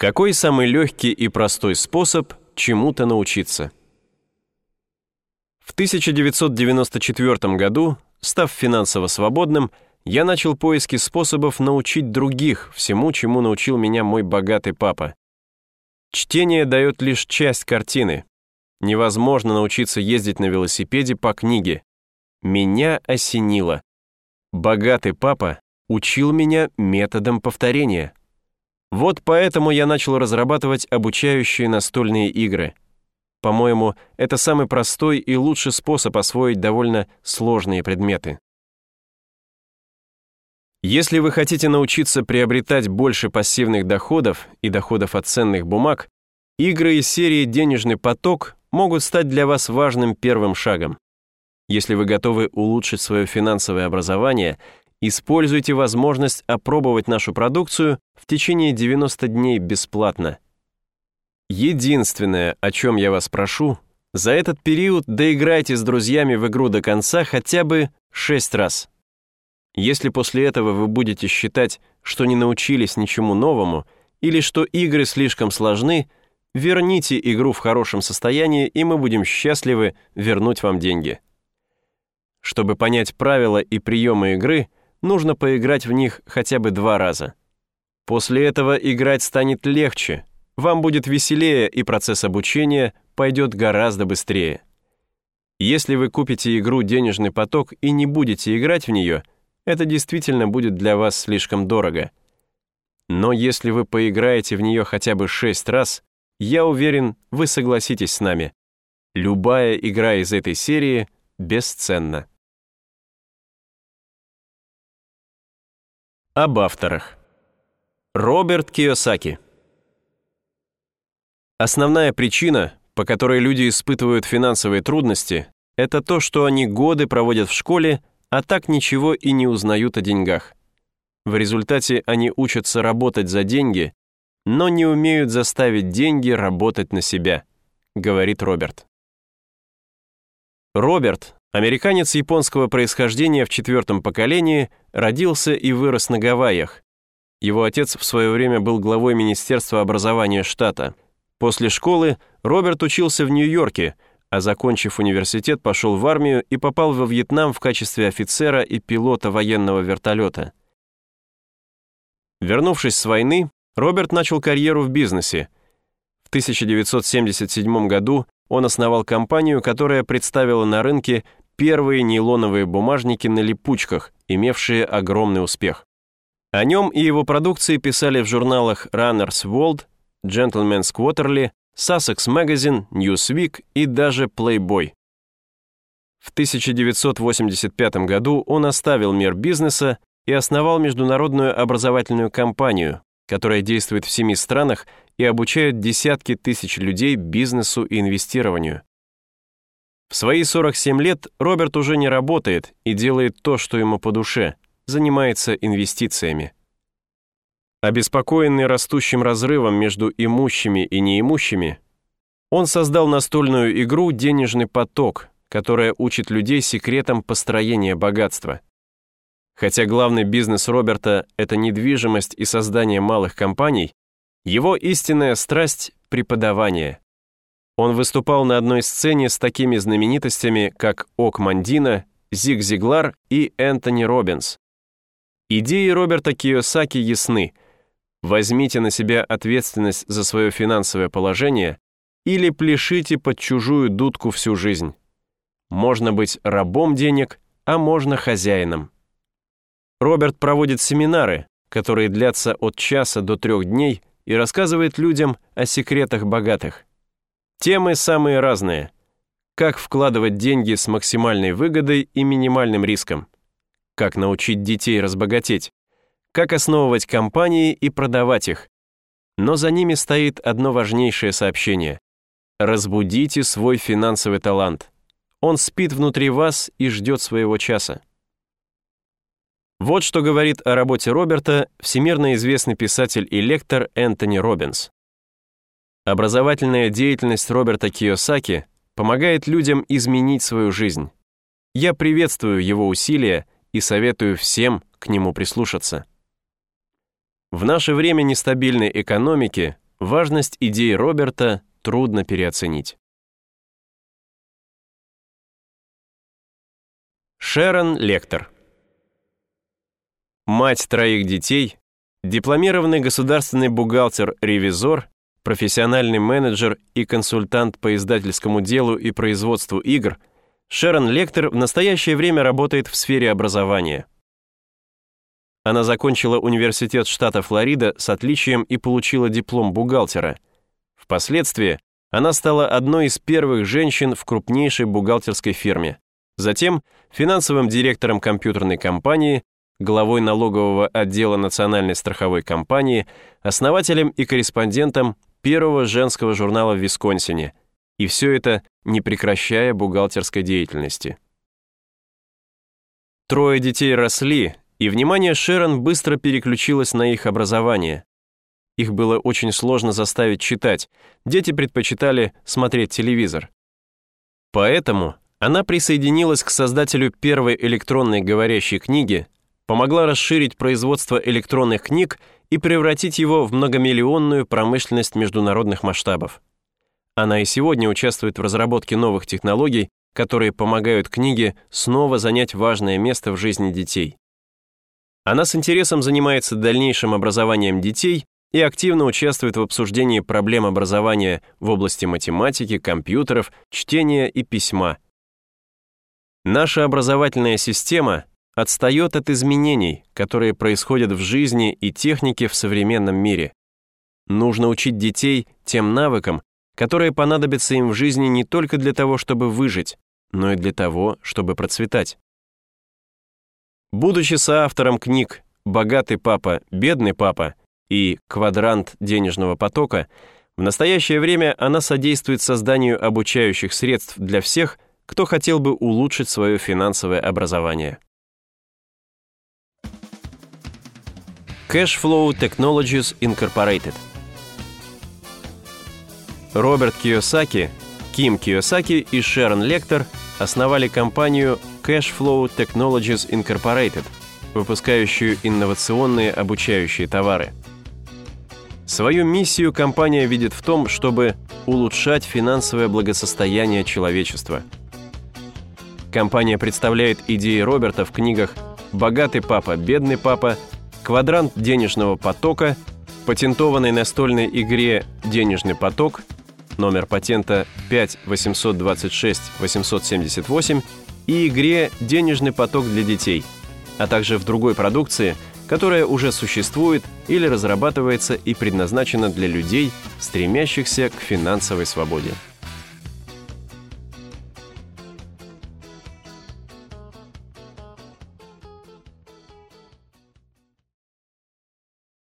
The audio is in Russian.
Какой самый легкий и простой способ чему-то научиться? В 1994 году, став финансово свободным, я начал поиски способов научить других всему, чему научил меня мой богатый папа. Чтение дает лишь часть картины. Невозможно научиться ездить на велосипеде по книге. Меня осенило. Богатый папа учил меня методом повторения. Вот поэтому я начал разрабатывать обучающие настольные игры. По-моему, это самый простой и лучший способ освоить довольно сложные предметы. Если вы хотите научиться приобретать больше пассивных доходов и доходов от ценных бумаг, игры из серии «Денежный поток» могут стать для вас важным первым шагом. Если вы готовы улучшить свое финансовое образование, используйте возможность опробовать нашу продукцию в течение 90 дней бесплатно. Единственное, о чем я вас прошу, за этот период доиграйте с друзьями в игру до конца хотя бы 6 раз. Если после этого вы будете считать, что не научились ничему новому или что игры слишком сложны, верните игру в хорошем состоянии, и мы будем счастливы вернуть вам деньги. Чтобы понять правила и приемы игры, нужно поиграть в них хотя бы два раза. После этого играть станет легче, вам будет веселее, и процесс обучения пойдет гораздо быстрее. Если вы купите игру «Денежный поток» и не будете играть в нее – это действительно будет для вас слишком дорого. Но если вы поиграете в нее хотя бы 6 раз, я уверен, вы согласитесь с нами. Любая игра из этой серии бесценна. Об авторах. Роберт Киосаки. Основная причина, по которой люди испытывают финансовые трудности, это то, что они годы проводят в школе, а так ничего и не узнают о деньгах. В результате они учатся работать за деньги, но не умеют заставить деньги работать на себя, говорит Роберт. Роберт, американец японского происхождения в четвертом поколении, родился и вырос на Гавайях. Его отец в свое время был главой Министерства образования штата. После школы Роберт учился в Нью-Йорке – а закончив университет, пошел в армию и попал во Вьетнам в качестве офицера и пилота военного вертолета. Вернувшись с войны, Роберт начал карьеру в бизнесе. В 1977 году он основал компанию, которая представила на рынке первые нейлоновые бумажники на липучках, имевшие огромный успех. О нем и его продукции писали в журналах Runner's World, Gentleman's Quarterly, Sussex Magazine, Newsweek и даже Playboy. В 1985 году он оставил мир бизнеса и основал международную образовательную компанию, которая действует в семи странах и обучает десятки тысяч людей бизнесу и инвестированию. В свои 47 лет Роберт уже не работает и делает то, что ему по душе, занимается инвестициями. Обеспокоенный растущим разрывом между имущими и неимущими, он создал настольную игру «Денежный поток», которая учит людей секретам построения богатства. Хотя главный бизнес Роберта — это недвижимость и создание малых компаний, его истинная страсть — преподавание. Он выступал на одной сцене с такими знаменитостями, как Ок Мандина, Зиг Зиглар и Энтони Робинс. Идеи Роберта Киосаки ясны — Возьмите на себя ответственность за свое финансовое положение или пляшите под чужую дудку всю жизнь. Можно быть рабом денег, а можно хозяином. Роберт проводит семинары, которые длятся от часа до трех дней и рассказывает людям о секретах богатых. Темы самые разные. Как вкладывать деньги с максимальной выгодой и минимальным риском. Как научить детей разбогатеть как основывать компании и продавать их. Но за ними стоит одно важнейшее сообщение. Разбудите свой финансовый талант. Он спит внутри вас и ждет своего часа. Вот что говорит о работе Роберта всемирно известный писатель и лектор Энтони Робинс. Образовательная деятельность Роберта Киосаки помогает людям изменить свою жизнь. Я приветствую его усилия и советую всем к нему прислушаться. В наше время нестабильной экономики важность идей Роберта трудно переоценить. Шерон Лектор Мать троих детей, дипломированный государственный бухгалтер-ревизор, профессиональный менеджер и консультант по издательскому делу и производству игр, Шерон Лектор в настоящее время работает в сфере образования. Она закончила университет штата Флорида с отличием и получила диплом бухгалтера. Впоследствии она стала одной из первых женщин в крупнейшей бухгалтерской фирме. Затем финансовым директором компьютерной компании, главой налогового отдела Национальной страховой компании, основателем и корреспондентом первого женского журнала в Висконсине. И все это не прекращая бухгалтерской деятельности. Трое детей росли, и внимание Шерон быстро переключилось на их образование. Их было очень сложно заставить читать, дети предпочитали смотреть телевизор. Поэтому она присоединилась к создателю первой электронной говорящей книги, помогла расширить производство электронных книг и превратить его в многомиллионную промышленность международных масштабов. Она и сегодня участвует в разработке новых технологий, которые помогают книге снова занять важное место в жизни детей. Она с интересом занимается дальнейшим образованием детей и активно участвует в обсуждении проблем образования в области математики, компьютеров, чтения и письма. Наша образовательная система отстает от изменений, которые происходят в жизни и технике в современном мире. Нужно учить детей тем навыкам, которые понадобятся им в жизни не только для того, чтобы выжить, но и для того, чтобы процветать. Будучи соавтором книг «Богатый папа, бедный папа» и «Квадрант денежного потока», в настоящее время она содействует созданию обучающих средств для всех, кто хотел бы улучшить свое финансовое образование. Cashflow Technologies Incorporated Роберт Кiyosaki, Ким Кiyosaki и Шерон Лектор основали компанию Cashflow Technologies Incorporated, выпускающую инновационные обучающие товары. Свою миссию компания видит в том, чтобы улучшать финансовое благосостояние человечества. Компания представляет идеи Роберта в книгах «Богатый папа, бедный папа», «Квадрант денежного потока», патентованной настольной игре «Денежный поток», номер патента 5826878 и игре «Денежный поток для детей», а также в другой продукции, которая уже существует или разрабатывается и предназначена для людей, стремящихся к финансовой свободе.